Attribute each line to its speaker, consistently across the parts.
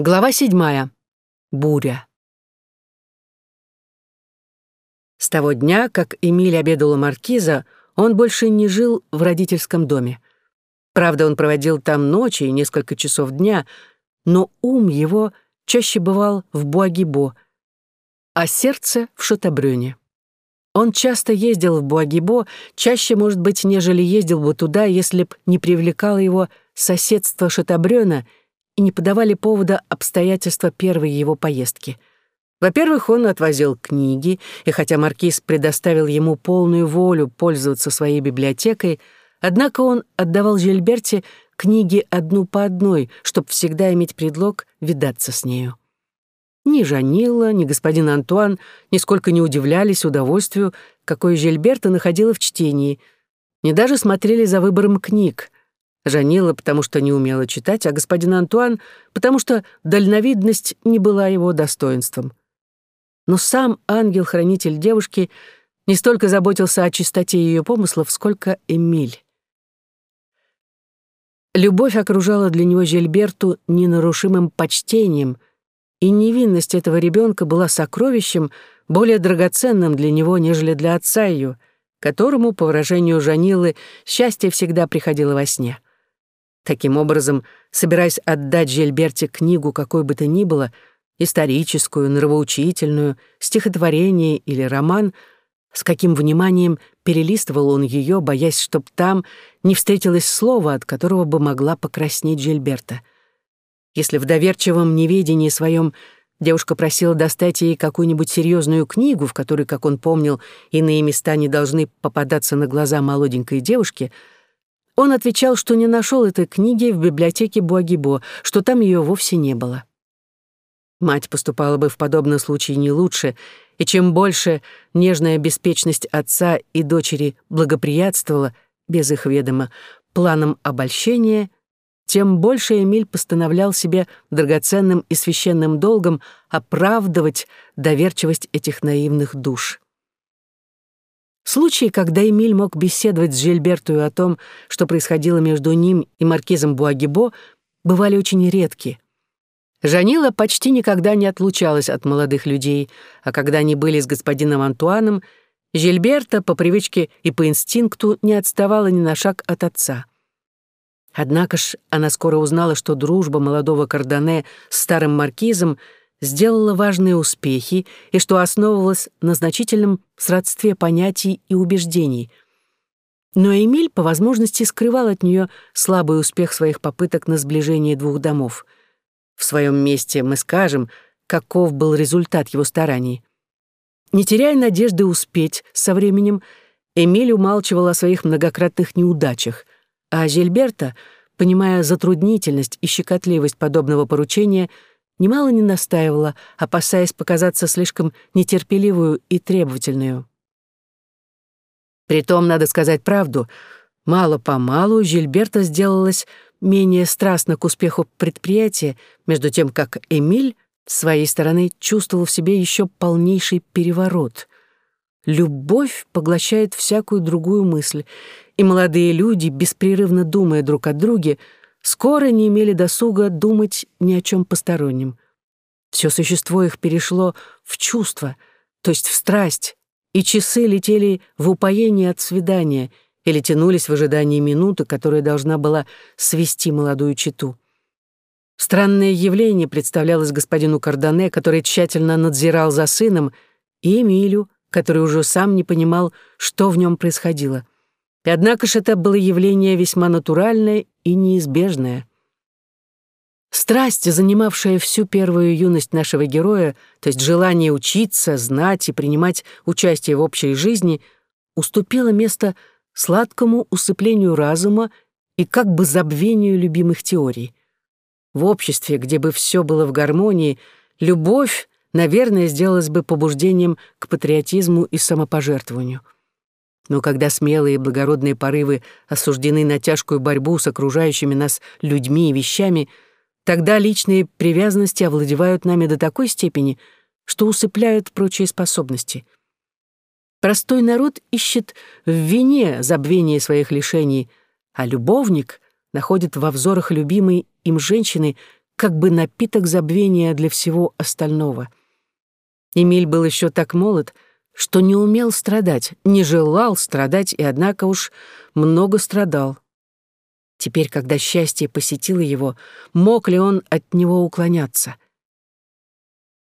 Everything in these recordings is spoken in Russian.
Speaker 1: Глава седьмая. Буря. С того дня, как Эмиль обедал у маркиза, он больше не жил в родительском доме. Правда, он проводил там ночи и несколько часов дня, но ум его чаще бывал в Буагибо, а сердце — в Шатабрюне. Он часто ездил в Буагибо, чаще, может быть, нежели ездил бы туда, если б не привлекало его соседство Шатабрёна — и не подавали повода обстоятельства первой его поездки. Во-первых, он отвозил книги, и хотя маркиз предоставил ему полную волю пользоваться своей библиотекой, однако он отдавал Жильберте книги одну по одной, чтобы всегда иметь предлог видаться с нею. Ни Жанила, ни господин Антуан нисколько не удивлялись удовольствию, какое Жильберта находила в чтении, не даже смотрели за выбором книг — Жанила, потому что не умела читать, а господин Антуан, потому что дальновидность не была его достоинством. Но сам ангел-хранитель девушки не столько заботился о чистоте ее помыслов, сколько Эмиль. Любовь окружала для него Жильберту ненарушимым почтением, и невинность этого ребенка была сокровищем, более драгоценным для него, нежели для отца ее, которому, по выражению Жанилы, счастье всегда приходило во сне. Таким образом, собираясь отдать Жильберте книгу какой бы то ни было, историческую, нравоучительную, стихотворение или роман, с каким вниманием перелистывал он ее, боясь, чтоб там не встретилось слова, от которого бы могла покраснеть Жильберта. Если в доверчивом неведении своем девушка просила достать ей какую-нибудь серьезную книгу, в которой, как он помнил, иные места не должны попадаться на глаза молоденькой девушке — он отвечал, что не нашел этой книги в библиотеке Буагибо, что там ее вовсе не было. Мать поступала бы в подобном случае не лучше, и чем больше нежная беспечность отца и дочери благоприятствовала, без их ведома, планам обольщения, тем больше Эмиль постановлял себе драгоценным и священным долгом оправдывать доверчивость этих наивных душ. Случаи, когда Эмиль мог беседовать с Жильбертою о том, что происходило между ним и маркизом Буагибо, бывали очень редки. Жанила почти никогда не отлучалась от молодых людей, а когда они были с господином Антуаном, Жильберта по привычке и по инстинкту не отставала ни на шаг от отца. Однако ж она скоро узнала, что дружба молодого Кардане с старым маркизом — сделала важные успехи и что основывалась на значительном сродстве понятий и убеждений. Но Эмиль по возможности скрывал от нее слабый успех своих попыток на сближение двух домов. В своем месте мы скажем, каков был результат его стараний. Не теряя надежды успеть со временем, Эмиль умалчивал о своих многократных неудачах, а Жильберта, понимая затруднительность и щекотливость подобного поручения, немало не настаивала, опасаясь показаться слишком нетерпеливую и требовательную. Притом, надо сказать правду, мало-помалу Жильберта сделалась менее страстна к успеху предприятия, между тем как Эмиль с своей стороны чувствовал в себе еще полнейший переворот. Любовь поглощает всякую другую мысль, и молодые люди, беспрерывно думая друг о друге, скоро не имели досуга думать ни о чем постороннем. Все существо их перешло в чувство, то есть в страсть, и часы летели в упоение от свидания или тянулись в ожидании минуты, которая должна была свести молодую читу. Странное явление представлялось господину Кардане, который тщательно надзирал за сыном, и Эмилю, который уже сам не понимал, что в нем происходило — однако же это было явление весьма натуральное и неизбежное. Страсть, занимавшая всю первую юность нашего героя, то есть желание учиться, знать и принимать участие в общей жизни, уступила место сладкому усыплению разума и как бы забвению любимых теорий. В обществе, где бы все было в гармонии, любовь, наверное, сделалась бы побуждением к патриотизму и самопожертвованию. Но когда смелые и благородные порывы осуждены на тяжкую борьбу с окружающими нас людьми и вещами, тогда личные привязанности овладевают нами до такой степени, что усыпляют прочие способности. Простой народ ищет в вине забвение своих лишений, а любовник находит во взорах любимой им женщины как бы напиток забвения для всего остального. Эмиль был еще так молод, что не умел страдать, не желал страдать и, однако уж, много страдал. Теперь, когда счастье посетило его, мог ли он от него уклоняться?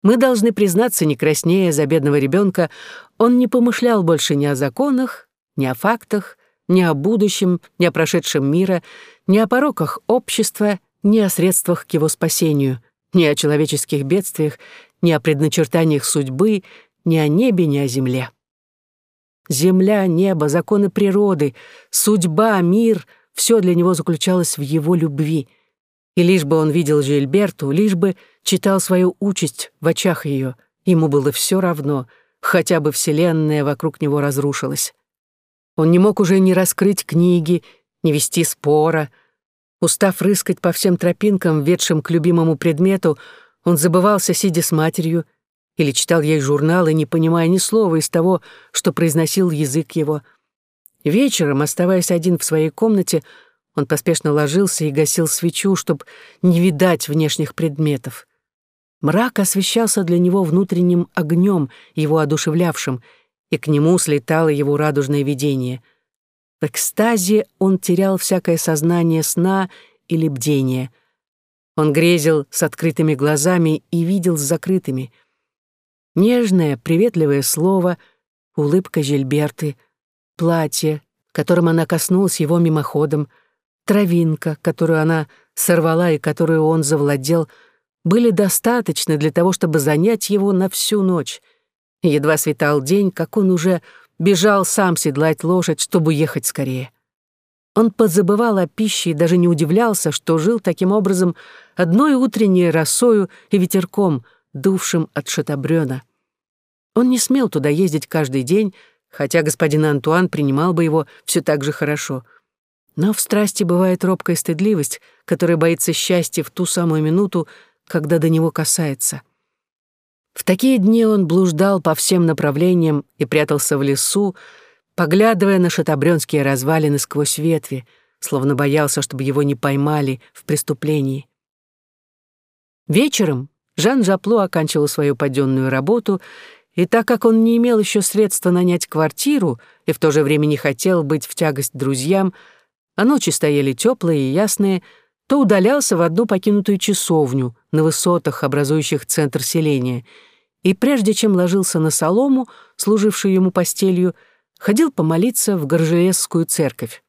Speaker 1: Мы должны признаться, не краснея за бедного ребенка, он не помышлял больше ни о законах, ни о фактах, ни о будущем, ни о прошедшем мира, ни о пороках общества, ни о средствах к его спасению, ни о человеческих бедствиях, ни о предначертаниях судьбы, ни о небе, ни о земле. Земля, небо, законы природы, судьба, мир — все для него заключалось в его любви. И лишь бы он видел Жильберту, лишь бы читал свою участь в очах ее, ему было все равно, хотя бы вселенная вокруг него разрушилась. Он не мог уже ни раскрыть книги, ни вести спора. Устав рыскать по всем тропинкам, ведшим к любимому предмету, он забывался, сидя с матерью, или читал ей журналы, не понимая ни слова из того, что произносил язык его — Вечером, оставаясь один в своей комнате, он поспешно ложился и гасил свечу, чтобы не видать внешних предметов. Мрак освещался для него внутренним огнем, его одушевлявшим, и к нему слетало его радужное видение. В экстазе он терял всякое сознание сна или бдения. Он грезил с открытыми глазами и видел с закрытыми. Нежное, приветливое слово, улыбка Жильберты — платье, которым она коснулась его мимоходом, травинка, которую она сорвала и которую он завладел, были достаточны для того, чтобы занять его на всю ночь. Едва светал день, как он уже бежал сам седлать лошадь, чтобы ехать скорее. Он подзабывал о пище и даже не удивлялся, что жил таким образом одной утренней росою и ветерком, дувшим от шатабрёна. Он не смел туда ездить каждый день, хотя господин Антуан принимал бы его все так же хорошо. Но в страсти бывает робкая стыдливость, которая боится счастья в ту самую минуту, когда до него касается. В такие дни он блуждал по всем направлениям и прятался в лесу, поглядывая на шатабрёнские развалины сквозь ветви, словно боялся, чтобы его не поймали в преступлении. Вечером Жан Жапло оканчивал свою паденную работу и так как он не имел еще средства нанять квартиру и в то же время не хотел быть в тягость друзьям, а ночи стояли теплые и ясные, то удалялся в одну покинутую часовню на высотах, образующих центр селения, и прежде чем ложился на солому, служившую ему постелью, ходил помолиться в Горжелесскую церковь.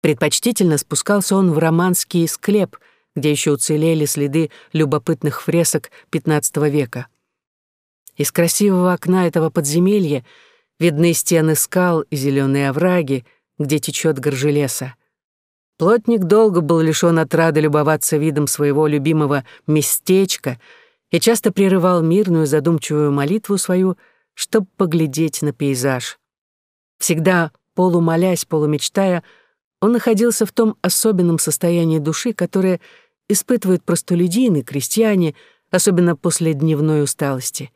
Speaker 1: Предпочтительно спускался он в романский склеп, где еще уцелели следы любопытных фресок XV века. Из красивого окна этого подземелья видны стены скал и зеленые овраги, где течет горжи леса. Плотник долго был лишён отрады любоваться видом своего любимого местечка и часто прерывал мирную задумчивую молитву свою, чтобы поглядеть на пейзаж. Всегда полумолясь, полумечтая, он находился в том особенном состоянии души, которое испытывают простолюдины, крестьяне, особенно после дневной усталости.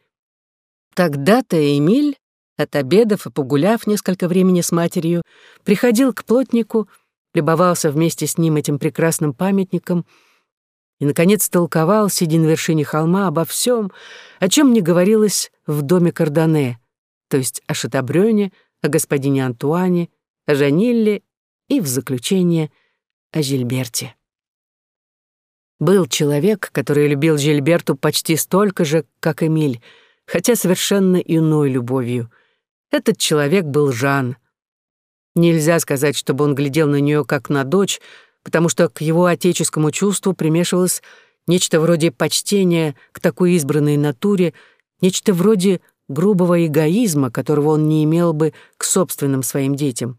Speaker 1: Тогда-то Эмиль, от обедов и погуляв несколько времени с матерью, приходил к плотнику, любовался вместе с ним этим прекрасным памятником и, наконец, толковал, сидя на вершине холма, обо всем, о чем не говорилось в доме Кардане, то есть о Шатабрёне, о господине Антуане, о Жанилле и, в заключение, о Жильберте. Был человек, который любил Жильберту почти столько же, как Эмиль — хотя совершенно иной любовью. Этот человек был Жан. Нельзя сказать, чтобы он глядел на нее как на дочь, потому что к его отеческому чувству примешивалось нечто вроде почтения к такой избранной натуре, нечто вроде грубого эгоизма, которого он не имел бы к собственным своим детям.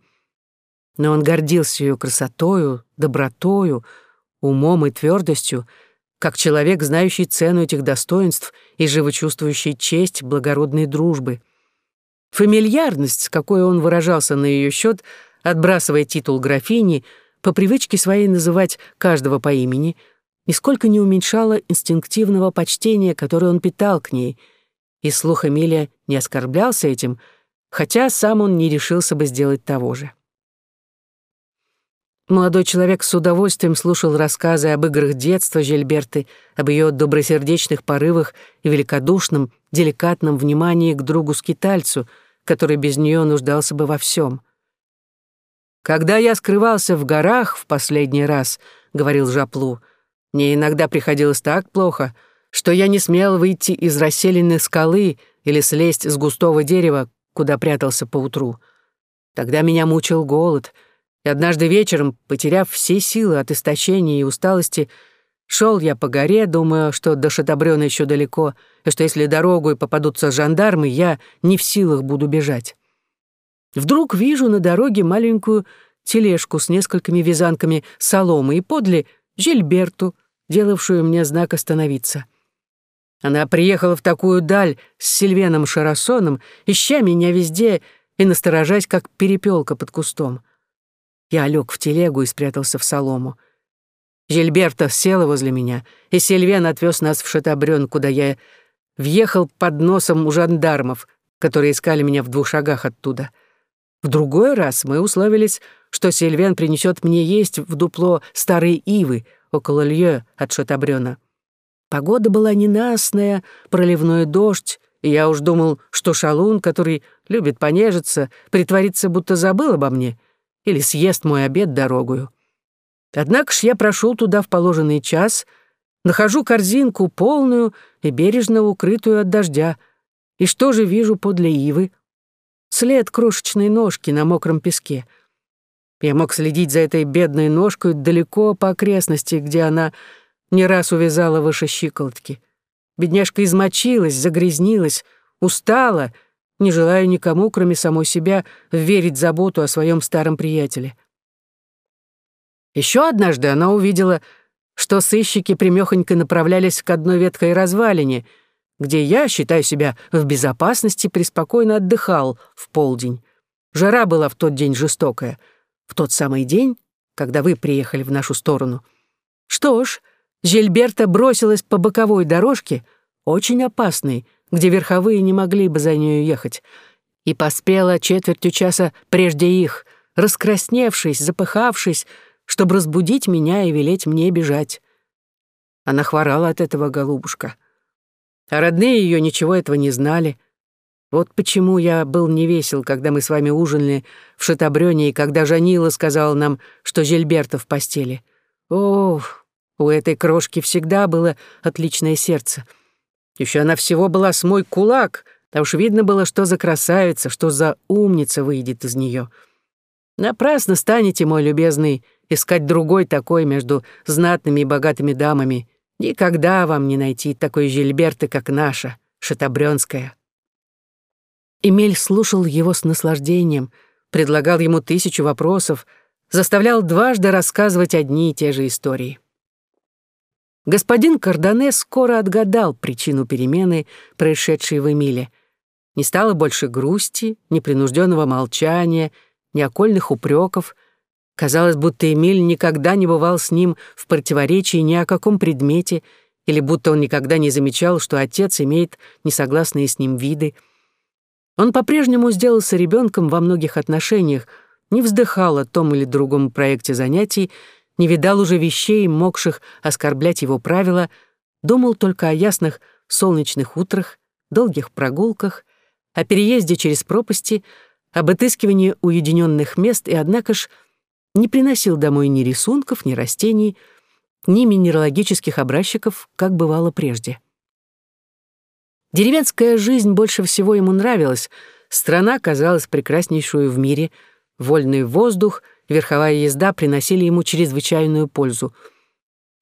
Speaker 1: Но он гордился ее красотою, добротою, умом и твердостью, как человек, знающий цену этих достоинств и живочувствующий честь благородной дружбы. Фамильярность, с какой он выражался на ее счет, отбрасывая титул графини, по привычке своей называть каждого по имени, нисколько не уменьшала инстинктивного почтения, которое он питал к ней, и слух Эмилия не оскорблялся этим, хотя сам он не решился бы сделать того же. Молодой человек с удовольствием слушал рассказы об играх детства Жильберты, об ее добросердечных порывах и великодушном, деликатном внимании к другу-скитальцу, который без нее нуждался бы во всем. «Когда я скрывался в горах в последний раз», — говорил Жаплу, — «мне иногда приходилось так плохо, что я не смел выйти из расселенной скалы или слезть с густого дерева, куда прятался поутру. Тогда меня мучил голод — и однажды вечером, потеряв все силы от истощения и усталости, шел я по горе, думая, что до Шатабрёна еще далеко, и что если дорогу и попадутся жандармы, я не в силах буду бежать. Вдруг вижу на дороге маленькую тележку с несколькими вязанками соломы и подле Жильберту, делавшую мне знак остановиться. Она приехала в такую даль с Сильвеном Шарасоном, ища меня везде и насторожась, как перепелка под кустом. Я лег в телегу и спрятался в солому. Жильберта села возле меня, и Сильвен отвез нас в Шатабрён, куда я въехал под носом у жандармов, которые искали меня в двух шагах оттуда. В другой раз мы условились, что Сильвен принесет мне есть в дупло старой ивы около Лье от Шатабрёна. Погода была ненастная, проливной дождь, и я уж думал, что шалун, который любит понежиться, притворится, будто забыл обо мне — или съест мой обед дорогую. Однако ж я прошел туда в положенный час, нахожу корзинку полную и бережно укрытую от дождя. И что же вижу подле ивы? След крошечной ножки на мокром песке. Я мог следить за этой бедной ножкой далеко по окрестности, где она не раз увязала выше щиколотки. Бедняжка измочилась, загрязнилась, устала — не желая никому, кроме самой себя, верить заботу о своем старом приятеле. Еще однажды она увидела, что сыщики примехонько направлялись к одной веткой развалине, где я, считая себя в безопасности, преспокойно отдыхал в полдень. Жара была в тот день жестокая, в тот самый день, когда вы приехали в нашу сторону. Что ж, Жильберта бросилась по боковой дорожке, очень опасной, где верховые не могли бы за нею ехать, и поспела четвертью часа прежде их, раскрасневшись, запыхавшись, чтобы разбудить меня и велеть мне бежать. Она хворала от этого, голубушка. А родные ее ничего этого не знали. Вот почему я был невесел, когда мы с вами ужинали в Шатабрёне, и когда Жанила сказала нам, что Жильберта в постели. О, у этой крошки всегда было отличное сердце — еще она всего была с мой кулак, да уж видно было, что за красавица, что за умница выйдет из нее. Напрасно станете, мой любезный, искать другой такой между знатными и богатыми дамами. Никогда вам не найти такой Жильберты, как наша, Шатабрёнская. Эмиль слушал его с наслаждением, предлагал ему тысячу вопросов, заставлял дважды рассказывать одни и те же истории. Господин Кардане скоро отгадал причину перемены, происшедшей в Эмиле. Не стало больше грусти, непринужденного молчания, ни окольных упреков. Казалось, будто Эмиль никогда не бывал с ним в противоречии ни о каком предмете, или будто он никогда не замечал, что отец имеет несогласные с ним виды. Он по-прежнему сделался ребенком во многих отношениях, не вздыхал о том или другом проекте занятий, не видал уже вещей, могших оскорблять его правила, думал только о ясных солнечных утрах, долгих прогулках, о переезде через пропасти, об отыскивании уединенных мест и, однако ж, не приносил домой ни рисунков, ни растений, ни минералогических образчиков, как бывало прежде. Деревенская жизнь больше всего ему нравилась, страна казалась прекраснейшую в мире, вольный воздух — верховая езда приносили ему чрезвычайную пользу.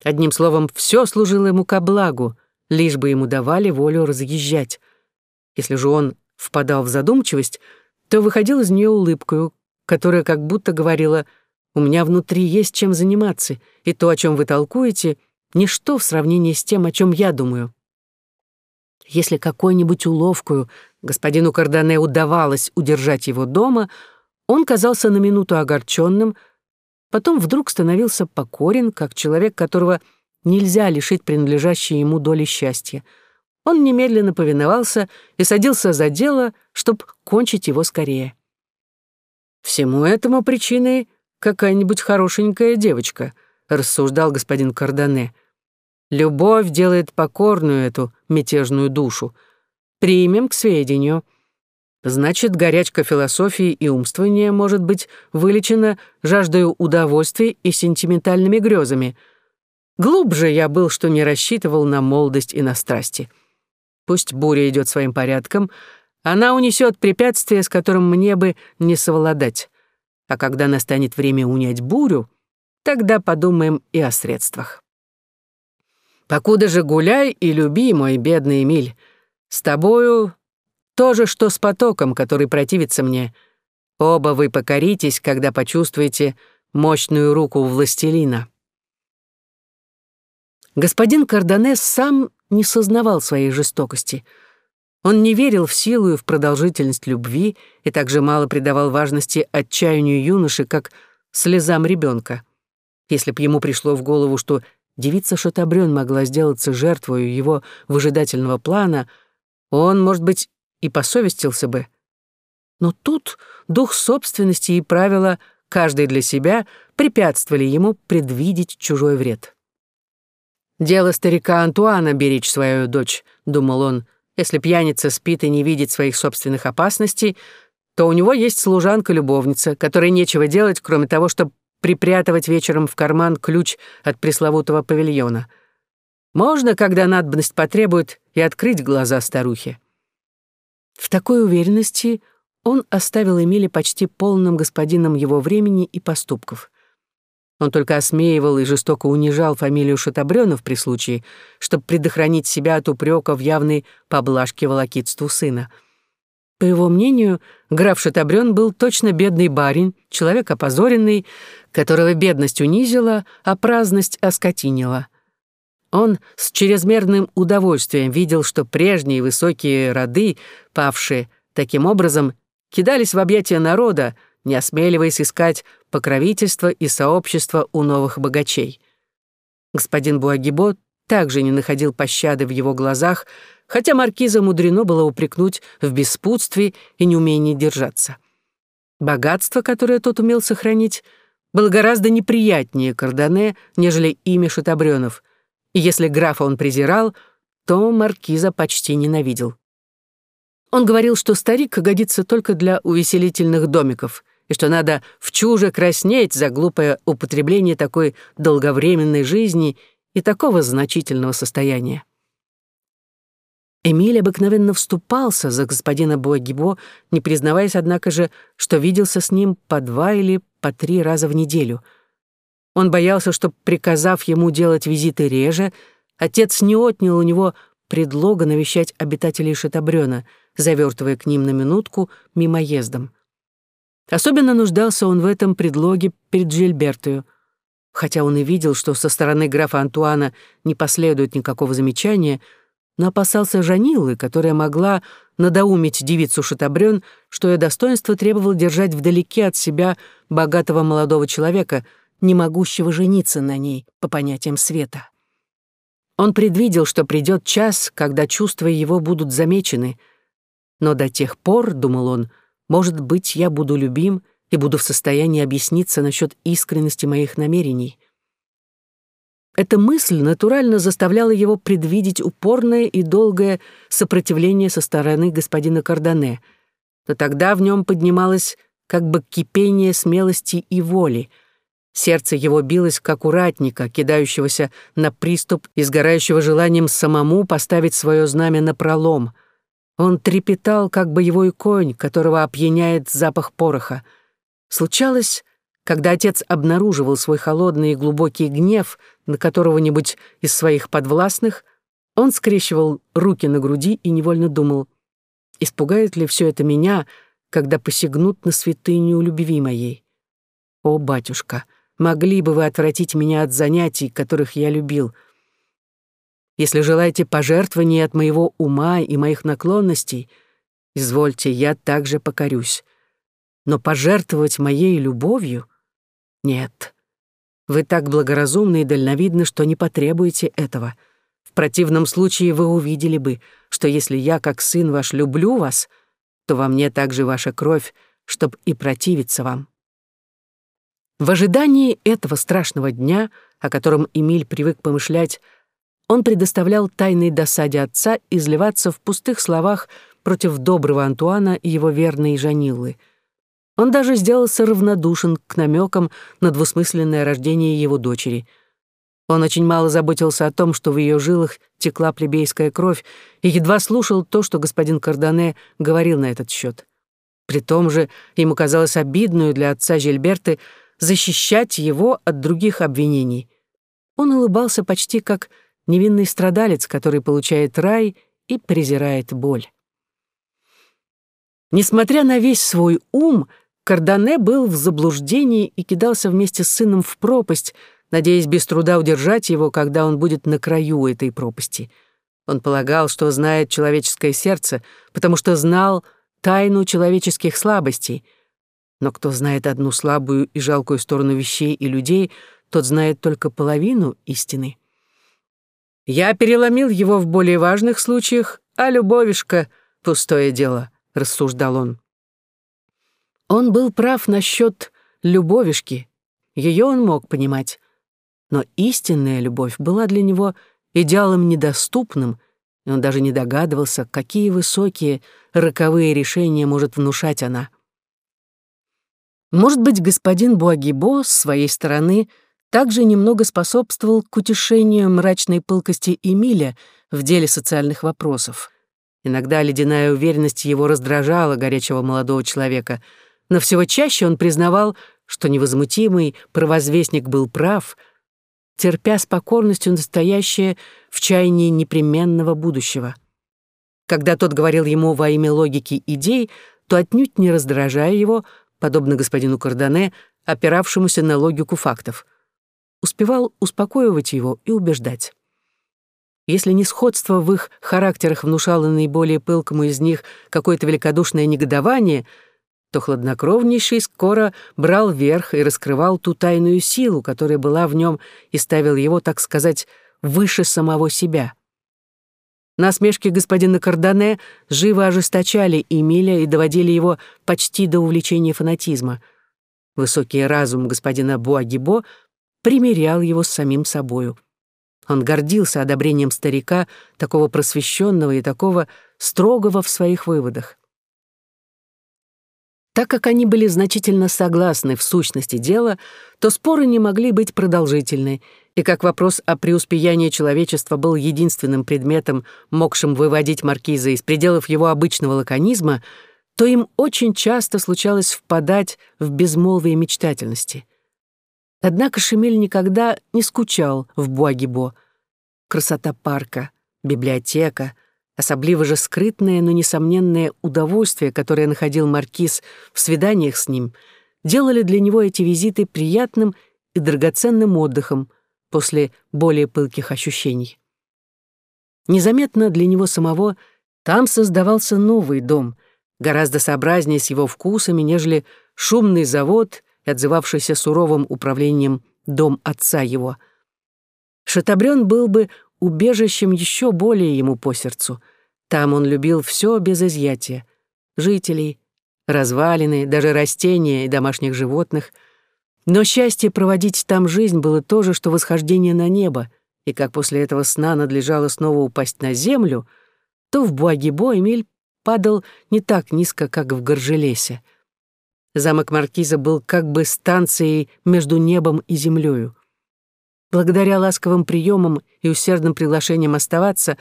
Speaker 1: Одним словом, все служило ему ко благу, лишь бы ему давали волю разъезжать. Если же он впадал в задумчивость, то выходил из нее улыбкою, которая как будто говорила «У меня внутри есть чем заниматься, и то, о чем вы толкуете, ничто в сравнении с тем, о чем я думаю». Если какой-нибудь уловкою господину Кардане удавалось удержать его дома — он казался на минуту огорченным, потом вдруг становился покорен, как человек, которого нельзя лишить принадлежащей ему доли счастья. Он немедленно повиновался и садился за дело, чтобы кончить его скорее. Всему этому причиной какая-нибудь хорошенькая девочка, рассуждал господин Кардане. Любовь делает покорную эту мятежную душу. Примем к сведению. Значит, горячка философии и умствования может быть вылечена жаждою удовольствий и сентиментальными грезами. Глубже я был, что не рассчитывал на молодость и на страсти. Пусть буря идет своим порядком, она унесет препятствие, с которым мне бы не совладать. А когда настанет время унять бурю, тогда подумаем и о средствах. Покуда же гуляй и люби, мой бедный Эмиль. С тобою то же, что с потоком, который противится мне. Оба вы покоритесь, когда почувствуете мощную руку властелина. Господин Кардонес сам не сознавал своей жестокости. Он не верил в силу и в продолжительность любви и также мало придавал важности отчаянию юноши, как слезам ребенка. Если б ему пришло в голову, что девица Шатабрён могла сделаться жертвой его выжидательного плана, он, может быть, и посовестился бы. Но тут дух собственности и правила, каждый для себя, препятствовали ему предвидеть чужой вред. «Дело старика Антуана беречь свою дочь», — думал он. «Если пьяница спит и не видит своих собственных опасностей, то у него есть служанка-любовница, которой нечего делать, кроме того, чтобы припрятывать вечером в карман ключ от пресловутого павильона. Можно, когда надобность потребует, и открыть глаза старухе. В такой уверенности он оставил Эмили почти полным господином его времени и поступков. Он только осмеивал и жестоко унижал фамилию Шатабрёнов при случае, чтобы предохранить себя от упрека в явной поблажке волокитству сына — по его мнению, граф Шатабрён был точно бедный барин, человек опозоренный, которого бедность унизила, а праздность оскотинила. Он с чрезмерным удовольствием видел, что прежние высокие роды, павшие таким образом, кидались в объятия народа, не осмеливаясь искать покровительства и сообщества у новых богачей. Господин Буагибо также не находил пощады в его глазах, хотя маркиза мудрено было упрекнуть в беспутстве и неумении держаться. Богатство, которое тот умел сохранить, было гораздо неприятнее Кардане, нежели имя Шатабрёнов, если графа он презирал, то маркиза почти ненавидел. Он говорил, что старик годится только для увеселительных домиков, и что надо в чуже краснеть за глупое употребление такой долговременной жизни и такого значительного состояния. Эмиль обыкновенно вступался за господина Буагибо, не признаваясь, однако же, что виделся с ним по два или по три раза в неделю. Он боялся, что, приказав ему делать визиты реже, отец не отнял у него предлога навещать обитателей Шатабрёна, завертывая к ним на минутку мимоездом. Особенно нуждался он в этом предлоге перед Жильбертою. Хотя он и видел, что со стороны графа Антуана не последует никакого замечания — но опасался Жанилы, которая могла надоумить девицу Шатабрён, что ее достоинство требовало держать вдалеке от себя богатого молодого человека, не могущего жениться на ней по понятиям света. Он предвидел, что придет час, когда чувства его будут замечены, но до тех пор, думал он, может быть, я буду любим и буду в состоянии объясниться насчет искренности моих намерений. Эта мысль натурально заставляла его предвидеть упорное и долгое сопротивление со стороны господина Кардане. Но тогда в нем поднималось как бы кипение смелости и воли. Сердце его билось, как у ратника, кидающегося на приступ и сгорающего желанием самому поставить свое знамя на пролом. Он трепетал, как боевой конь, которого опьяняет запах пороха. Случалось, когда отец обнаруживал свой холодный и глубокий гнев на которого-нибудь из своих подвластных, он скрещивал руки на груди и невольно думал, испугает ли все это меня, когда посягнут на святыню любви моей. О, батюшка, могли бы вы отвратить меня от занятий, которых я любил. Если желаете пожертвования от моего ума и моих наклонностей, извольте, я также покорюсь. Но пожертвовать моей любовью — нет. Вы так благоразумны и дальновидны, что не потребуете этого. В противном случае вы увидели бы, что если я, как сын ваш, люблю вас, то во мне также ваша кровь, чтоб и противиться вам. В ожидании этого страшного дня, о котором Эмиль привык помышлять, он предоставлял тайной досаде отца изливаться в пустых словах против доброго Антуана и его верной Жаниллы. Он даже сделался равнодушен к намекам на двусмысленное рождение его дочери. Он очень мало заботился о том, что в ее жилах текла плебейская кровь, и едва слушал то, что господин Кардане говорил на этот счет. При том же ему казалось обидную для отца Жильберты защищать его от других обвинений. Он улыбался почти как невинный страдалец, который получает рай и презирает боль. Несмотря на весь свой ум, Кардане был в заблуждении и кидался вместе с сыном в пропасть, надеясь без труда удержать его, когда он будет на краю этой пропасти. Он полагал, что знает человеческое сердце, потому что знал тайну человеческих слабостей. Но кто знает одну слабую и жалкую сторону вещей и людей, тот знает только половину истины. Я переломил его в более важных случаях, а любовишка — пустое дело, — рассуждал он. Он был прав насчет любовишки. Ее он мог понимать. Но истинная любовь была для него идеалом недоступным, и он даже не догадывался, какие высокие, роковые решения может внушать она. Может быть, господин Буагибо с своей стороны также немного способствовал к утешению мрачной пылкости Эмиля в деле социальных вопросов. Иногда ледяная уверенность его раздражала горячего молодого человека, но всего чаще он признавал, что невозмутимый провозвестник был прав, терпя с покорностью настоящее в чаянии непременного будущего. Когда тот говорил ему во имя логики идей, то отнюдь не раздражая его, подобно господину Кардане, опиравшемуся на логику фактов. Успевал успокоивать его и убеждать. Если несходство в их характерах внушало наиболее пылкому из них какое-то великодушное негодование — то хладнокровнейший скоро брал верх и раскрывал ту тайную силу, которая была в нем, и ставил его, так сказать, выше самого себя. Насмешки господина Кардане живо ожесточали Эмиля и доводили его почти до увлечения фанатизма. Высокий разум господина Буагибо примерял его с самим собою. Он гордился одобрением старика, такого просвещенного и такого строгого в своих выводах. Так как они были значительно согласны в сущности дела, то споры не могли быть продолжительны, и как вопрос о преуспеянии человечества был единственным предметом, могшим выводить маркиза из пределов его обычного лаконизма, то им очень часто случалось впадать в безмолвие мечтательности. Однако Шемель никогда не скучал в Буагибо. Красота парка, библиотека — Особливо же скрытное, но несомненное удовольствие, которое находил Маркиз в свиданиях с ним, делали для него эти визиты приятным и драгоценным отдыхом после более пылких ощущений. Незаметно для него самого там создавался новый дом, гораздо сообразнее с его вкусами, нежели шумный завод и отзывавшийся суровым управлением дом отца его. Шатабрён был бы убежищем еще более ему по сердцу. Там он любил все без изъятия. Жителей, развалины, даже растения и домашних животных. Но счастье проводить там жизнь было то же, что восхождение на небо, и как после этого сна надлежало снова упасть на землю, то в Буагибо Эмиль падал не так низко, как в Горжелесе. Замок Маркиза был как бы станцией между небом и землею. Благодаря ласковым приемам и усердным приглашениям оставаться,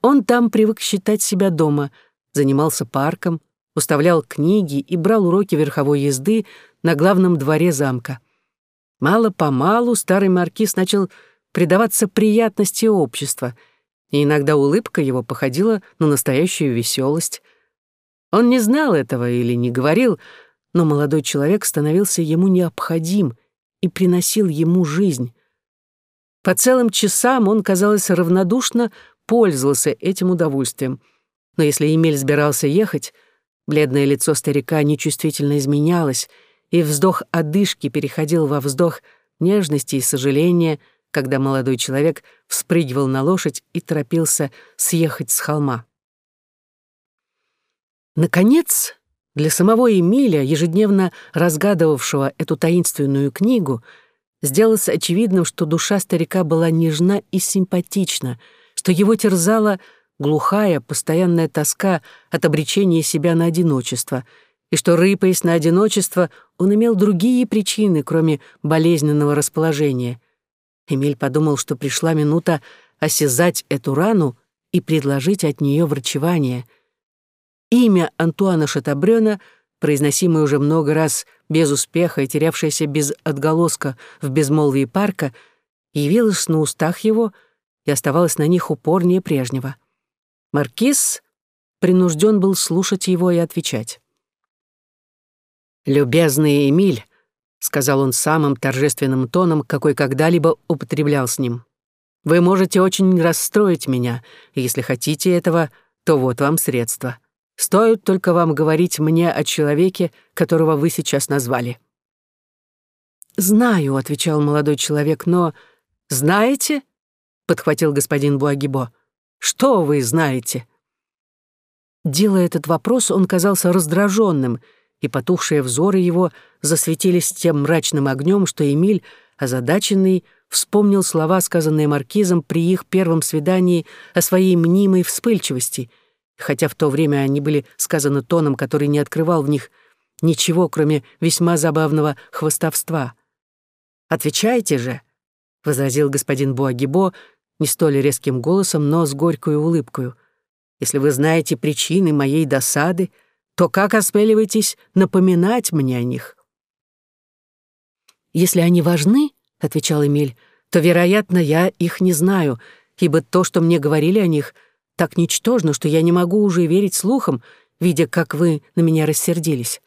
Speaker 1: он там привык считать себя дома, занимался парком, уставлял книги и брал уроки верховой езды на главном дворе замка. Мало-помалу старый маркиз начал предаваться приятности общества, и иногда улыбка его походила на настоящую веселость. Он не знал этого или не говорил, но молодой человек становился ему необходим и приносил ему жизнь. По целым часам он, казалось, равнодушно пользовался этим удовольствием. Но если Емель сбирался ехать, бледное лицо старика нечувствительно изменялось, и вздох одышки переходил во вздох нежности и сожаления, когда молодой человек вспрыгивал на лошадь и торопился съехать с холма. Наконец, Для самого Эмиля, ежедневно разгадывавшего эту таинственную книгу, сделалось очевидным, что душа старика была нежна и симпатична, что его терзала глухая, постоянная тоска от обречения себя на одиночество, и что, рыпаясь на одиночество, он имел другие причины, кроме болезненного расположения. Эмиль подумал, что пришла минута осязать эту рану и предложить от нее врачевание. Имя Антуана Шатабрёна, произносимое уже много раз без успеха и терявшееся без отголоска в безмолвии парка, явилось на устах его и оставалось на них упорнее прежнего. Маркиз принужден был слушать его и отвечать. «Любезный Эмиль», — сказал он самым торжественным тоном, какой когда-либо употреблял с ним, «вы можете очень расстроить меня, и если хотите этого, то вот вам средства. Стоит только вам говорить мне о человеке, которого вы сейчас назвали». «Знаю», — отвечал молодой человек, — «но...» «Знаете?» — подхватил господин Буагибо. Что вы знаете?» Делая этот вопрос, он казался раздраженным, и потухшие взоры его засветились тем мрачным огнем, что Эмиль, озадаченный, вспомнил слова, сказанные маркизом при их первом свидании о своей мнимой вспыльчивости, хотя в то время они были сказаны тоном, который не открывал в них ничего, кроме весьма забавного хвостовства. «Отвечайте же», — возразил господин Буагибо, не столь резким голосом, но с горькой улыбкой. «Если вы знаете причины моей досады, то как осмеливаетесь напоминать мне о них?» «Если они важны, — отвечал Эмиль, — то, вероятно, я их не знаю, ибо то, что мне говорили о них, так ничтожно, что я не могу уже верить слухам, видя, как вы на меня рассердились.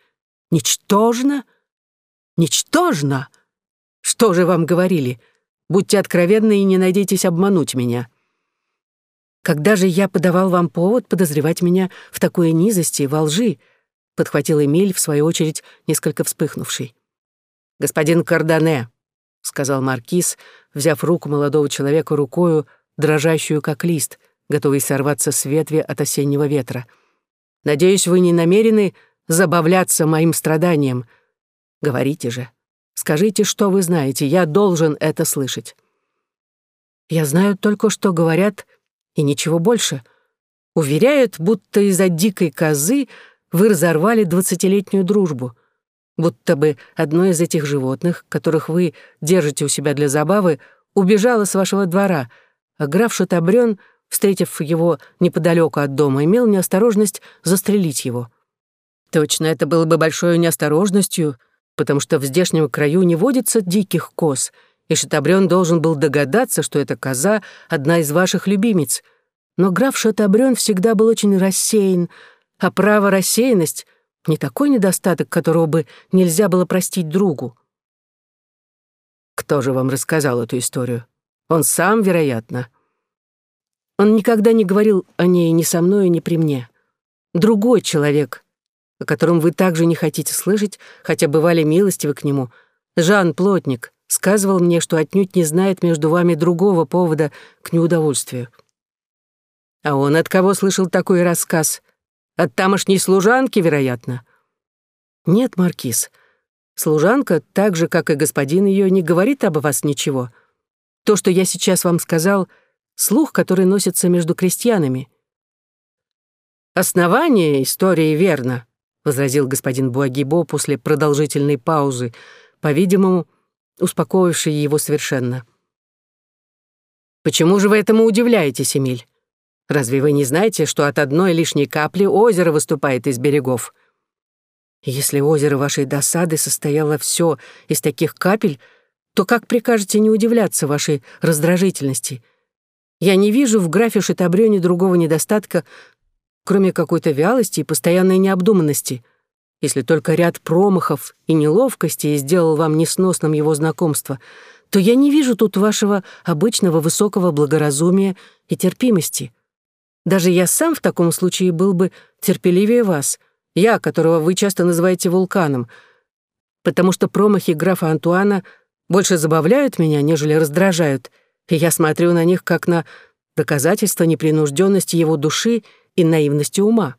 Speaker 1: Ничтожно? Ничтожно? Что же вам говорили?» Будьте откровенны и не надейтесь обмануть меня. Когда же я подавал вам повод подозревать меня в такой низости, во лжи?» — подхватил Эмиль, в свою очередь, несколько вспыхнувший. «Господин Кардане», — сказал Маркиз, взяв руку молодого человека рукою, дрожащую как лист, готовый сорваться с ветви от осеннего ветра. «Надеюсь, вы не намерены забавляться моим страданием. Говорите же». Скажите, что вы знаете, я должен это слышать. Я знаю только, что говорят, и ничего больше. Уверяют, будто из-за дикой козы вы разорвали двадцатилетнюю дружбу, будто бы одно из этих животных, которых вы держите у себя для забавы, убежало с вашего двора, а граф Шатабрён, встретив его неподалеку от дома, имел неосторожность застрелить его. Точно, это было бы большой неосторожностью — потому что в здешнем краю не водится диких коз, и Шатабрён должен был догадаться, что эта коза — одна из ваших любимец. Но граф Шатабрён всегда был очень рассеян, а право рассеянность — не такой недостаток, которого бы нельзя было простить другу. Кто же вам рассказал эту историю? Он сам, вероятно. Он никогда не говорил о ней ни со мной, ни при мне. Другой человек, о котором вы также не хотите слышать, хотя бывали милостивы к нему. Жан Плотник сказывал мне, что отнюдь не знает между вами другого повода к неудовольствию. А он от кого слышал такой рассказ? От тамошней служанки, вероятно? Нет, Маркиз. Служанка, так же, как и господин ее, не говорит об вас ничего. То, что я сейчас вам сказал, слух, который носится между крестьянами. Основание истории верно, — возразил господин Буагибо после продолжительной паузы, по-видимому, успокоившей его совершенно. «Почему же вы этому удивляетесь, Эмиль? Разве вы не знаете, что от одной лишней капли озеро выступает из берегов? Если озеро вашей досады состояло все из таких капель, то как прикажете не удивляться вашей раздражительности? Я не вижу в графе Шатабрёне другого недостатка, кроме какой-то вялости и постоянной необдуманности. Если только ряд промахов и неловкостей сделал вам несносным его знакомство, то я не вижу тут вашего обычного высокого благоразумия и терпимости. Даже я сам в таком случае был бы терпеливее вас, я, которого вы часто называете вулканом, потому что промахи графа Антуана больше забавляют меня, нежели раздражают, и я смотрю на них как на доказательство непринужденности его души и наивности ума.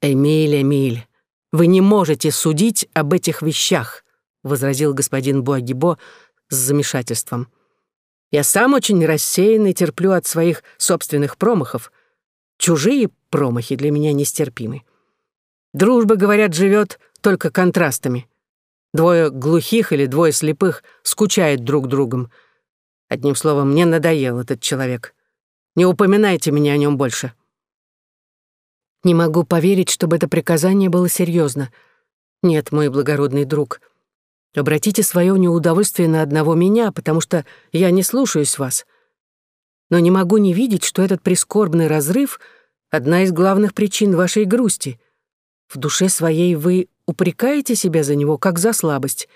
Speaker 1: «Эмиль, Эмиль», Вы не можете судить об этих вещах, возразил господин Буагибо с замешательством. Я сам очень рассеян и терплю от своих собственных промахов. Чужие промахи для меня нестерпимы. Дружба, говорят, живет только контрастами. Двое глухих или двое слепых скучают друг другом. Одним словом, мне надоел этот человек. Не упоминайте меня о нем больше. Не могу поверить, чтобы это приказание было серьезно. Нет, мой благородный друг, Обратите свое неудовольствие на одного меня, потому что я не слушаюсь вас. Но не могу не видеть, что этот прискорбный разрыв — одна из главных причин вашей грусти. В душе своей вы упрекаете себя за него, как за слабость.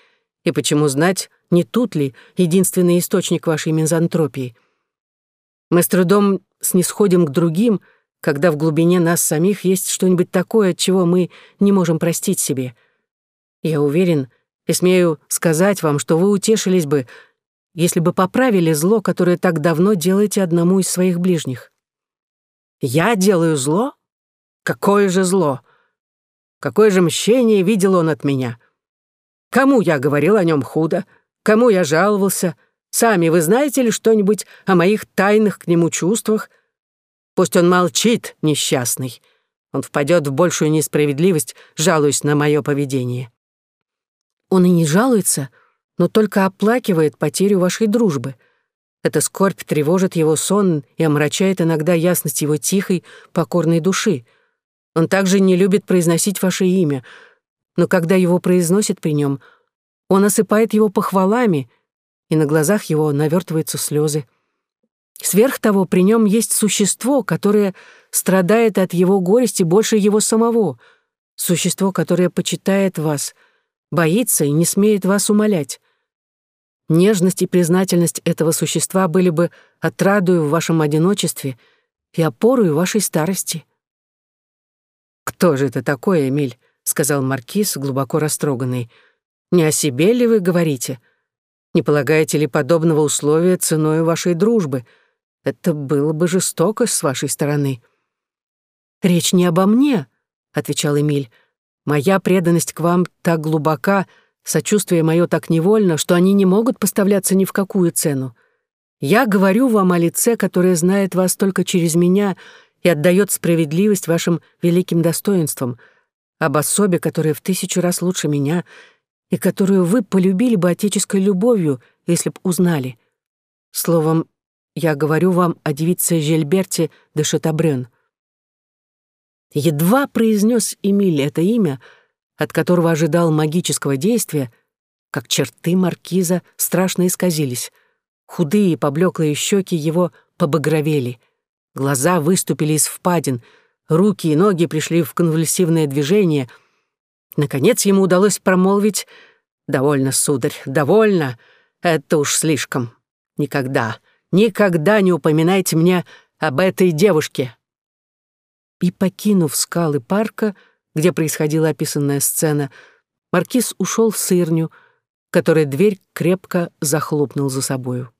Speaker 1: И почему знать, не тут ли единственный источник вашей мизантропии? Мы с трудом снисходим к другим, когда в глубине нас самих есть что-нибудь такое, чего мы не можем простить себе. Я уверен, и смею сказать вам, что вы утешились бы, если бы поправили зло, которое так давно делаете одному из своих ближних. Я делаю зло? Какое же зло? Какое же мщение видел он от меня? Кому я говорил о нем худо? Кому я жаловался? Сами вы знаете ли что-нибудь о моих тайных к нему чувствах? Пусть он молчит, несчастный. Он впадет в большую несправедливость, жалуясь на мое поведение. Он и не жалуется, но только оплакивает потерю вашей дружбы. Эта скорбь тревожит его сон и омрачает иногда ясность его тихой, покорной души. Он также не любит произносить ваше имя, но когда его произносит при нем, он осыпает его похвалами, и на глазах его навертываются слезы. Сверх того, при нем есть существо, которое страдает от его горести больше его самого, существо, которое почитает вас, боится и не смеет вас умолять. Нежность и признательность этого существа были бы отрадою в вашем одиночестве и опорою вашей старости. «Кто же это такой, Эмиль?» — сказал Маркиз, глубоко растроганный. «Не о себе ли вы говорите? Не полагаете ли подобного условия ценой вашей дружбы? Это было бы жестоко с вашей стороны». «Речь не обо мне», — отвечал Эмиль, — Моя преданность к вам так глубока, сочувствие мое так невольно, что они не могут поставляться ни в какую цену. Я говорю вам о лице, которое знает вас только через меня и отдает справедливость вашим великим достоинствам, об особе, которая в тысячу раз лучше меня и которую вы полюбили бы отеческой любовью, если б узнали. Словом, я говорю вам о девице Жельберте де Шатабрён. Едва произнес Эмиль это имя, от которого ожидал магического действия, как черты маркиза страшно исказились. Худые поблеклые щеки его побагровели. Глаза выступили из впадин, руки и ноги пришли в конвульсивное движение. Наконец ему удалось промолвить «Довольно, сударь, довольно. Это уж слишком. Никогда, никогда не упоминайте мне об этой девушке и, покинув скалы парка, где происходила описанная сцена, маркиз ушел в сырню, которая дверь крепко захлопнул за собою.